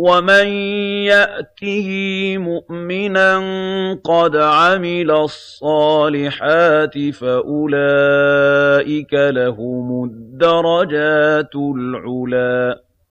وَمَن يَأْتِهِ مُؤْمِنًا قَدْ عَمِلَ الصَّالِحَاتِ فَأُولَٰئِكَ لَهُمُ الدَّرَجَاتُ الْعُلَىٰ